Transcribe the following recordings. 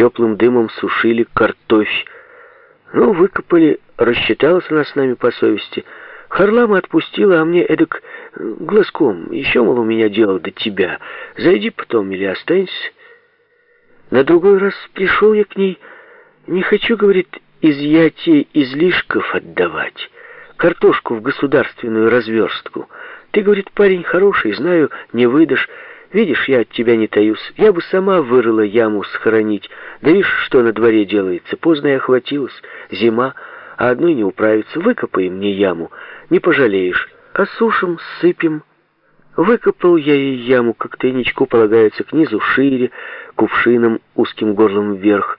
теплым дымом сушили картофь. Ну, выкопали, рассчиталась она с нами по совести. Харлама отпустила, а мне эдак глазком. Еще, мол, у меня дело до тебя. Зайди потом или останься. На другой раз пришел я к ней. Не хочу, говорит, изъятие излишков отдавать. Картошку в государственную разверстку. Ты, говорит, парень хороший, знаю, не выдашь. Видишь, я от тебя не таюсь. Я бы сама вырыла яму схоронить. Да видишь, что на дворе делается. Поздно я охватилась. Зима, а одной не управится. Выкопай мне яму. Не пожалеешь. Осушим, сыпем. Выкопал я ей яму, как тайничку полагается, к низу шире, кувшином узким горлом вверх.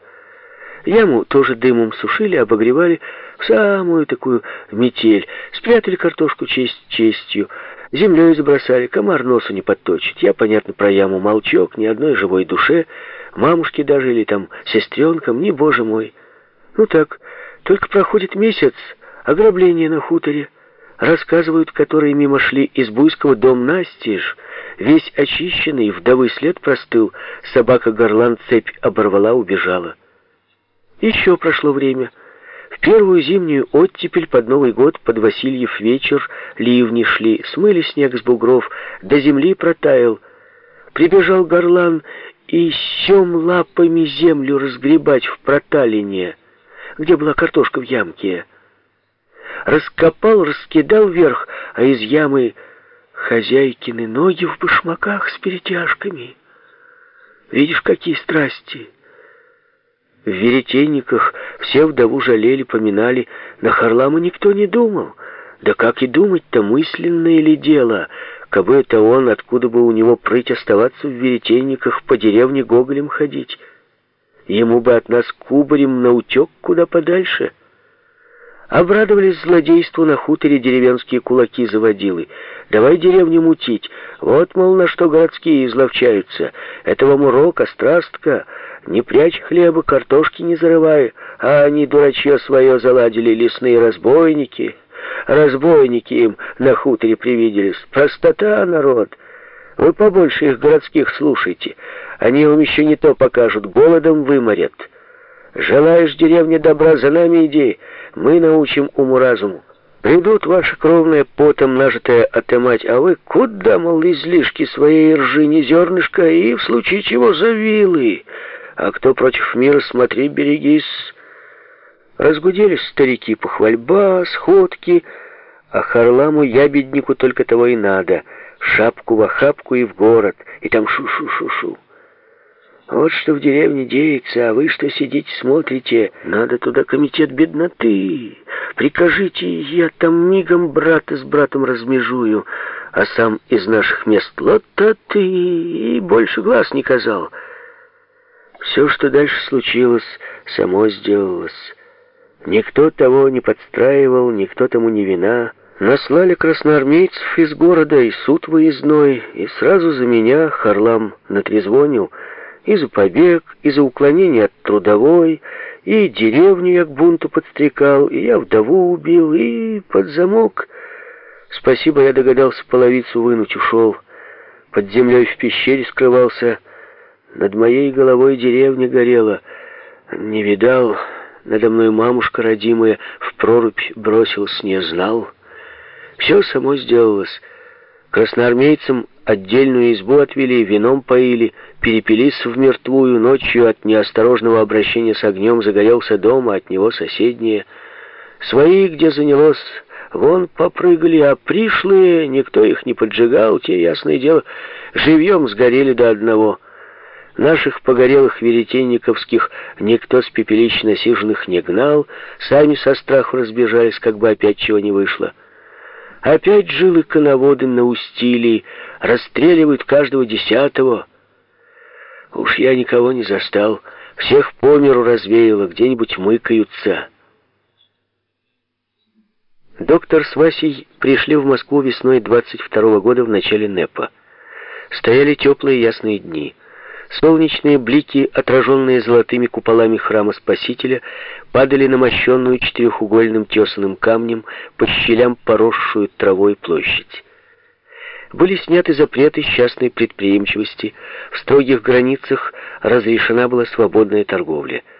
Яму тоже дымом сушили, обогревали в самую такую метель. Спрятали картошку честь честью. Землей забросали, комар носу не подточит. Я, понятно, про яму молчок, ни одной живой душе, мамушке даже или там сестренкам, ни, боже мой. Ну так, только проходит месяц, ограбление на хуторе. Рассказывают, которые мимо шли из Буйского дом настежь, весь очищенный, вдовый след простыл, собака-горлан цепь оборвала, убежала. Еще прошло время. Первую зимнюю оттепель под Новый год, под Васильев вечер, ливни шли, смыли снег с бугров, до земли протаял. Прибежал горлан и сем лапами землю разгребать в проталине, где была картошка в ямке. Раскопал, раскидал вверх, а из ямы хозяйкины ноги в башмаках с перетяжками. Видишь, какие страсти! В веретейниках все вдову жалели, поминали. На Харлама никто не думал. Да как и думать-то, мысленное ли дело? Кабы это он, откуда бы у него прыть оставаться в веретейниках, по деревне Гоголем ходить? Ему бы от нас кубарем наутек куда подальше. Обрадовались злодейству на хуторе деревенские кулаки заводилы. Давай деревню мутить. Вот, мол, на что городские изловчаются. Это вам урок, острастка. Не прячь хлеба, картошки не зарывай, а они дурачье свое заладили, лесные разбойники. Разбойники им на хуторе привиделись. Простота, народ. Вы побольше их городских слушайте. Они вам еще не то покажут, голодом выморят. Желаешь деревне добра, за нами иди, мы научим уму-разуму. Придут ваши кровные потом нажитые отымать, а вы куда, мол, излишки своей ржи не зернышко и в случае чего завилы. А кто против мира, смотри, берегись. Разгуделись старики, похвальба, сходки, а Харламу ябеднику только того и надо. Шапку в охапку и в город, и там шу-шу-шу-шу. Вот что в деревне деется, а вы что сидите, смотрите. Надо туда комитет бедноты. Прикажите, я там мигом брата с братом размежую, а сам из наших мест лота ты и больше глаз не казал». Все, что дальше случилось, само сделалось. Никто того не подстраивал, никто тому не вина. Наслали красноармейцев из города и суд выездной, и сразу за меня Харлам натрезвонил и за побег, и за уклонение от трудовой, и деревню я к бунту подстрекал, и я вдову убил, и под замок. Спасибо, я догадался половицу вынуть, ушел. Под землей в пещере скрывался, — над моей головой деревня горела. Не видал, надо мной мамушка родимая в прорубь бросилась, не знал. Все само сделалось. Красноармейцам отдельную избу отвели, вином поили, перепились в мертвую. Ночью от неосторожного обращения с огнем загорелся дом, а от него соседние. Свои, где занялось, вон попрыгали, а пришлые, никто их не поджигал, те, ясное дело, живьем сгорели до одного — Наших погорелых веретенниковских никто с пепелищ насиженных не гнал, сами со страху разбежались, как бы опять чего не вышло. Опять жилы коноводы на устилии, расстреливают каждого десятого. Уж я никого не застал, всех по миру развеяло, где-нибудь мыкаются. Доктор с Васей пришли в Москву весной 22 -го года в начале НЭПа. Стояли теплые ясные дни. Солнечные блики, отраженные золотыми куполами храма Спасителя, падали на мощенную четырехугольным тесаным камнем по щелям поросшую травой площадь. Были сняты запреты частной предприимчивости, в строгих границах разрешена была свободная торговля –